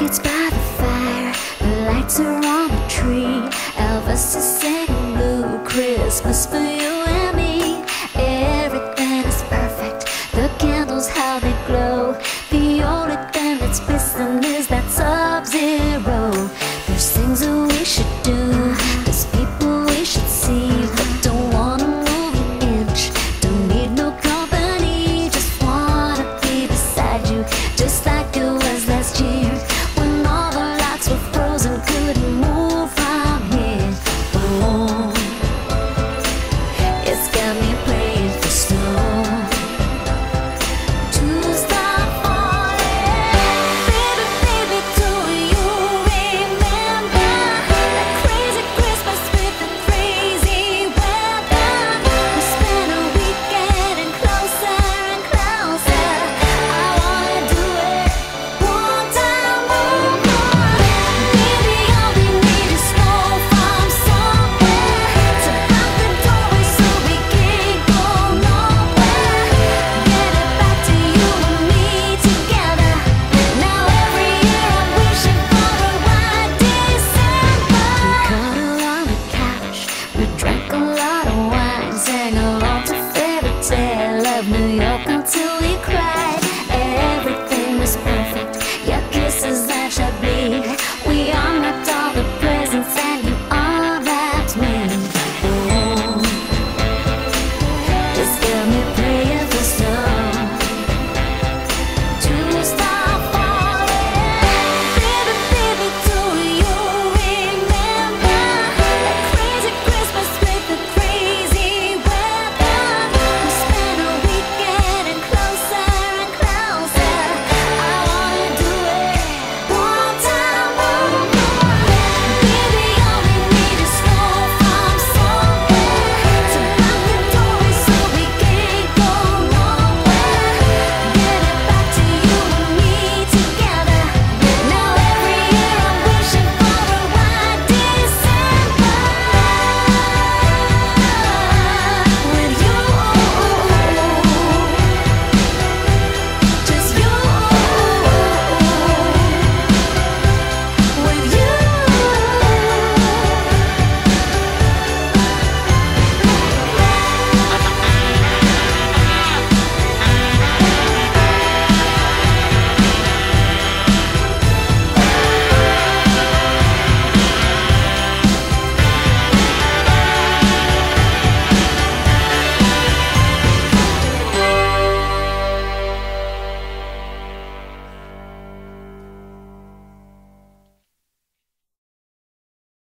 Blankets by the fire, the lights are on the tree. Elvis is singing blue Christmas for you and me. Everything is perfect, the candles how they glow. The only thing that's missing say.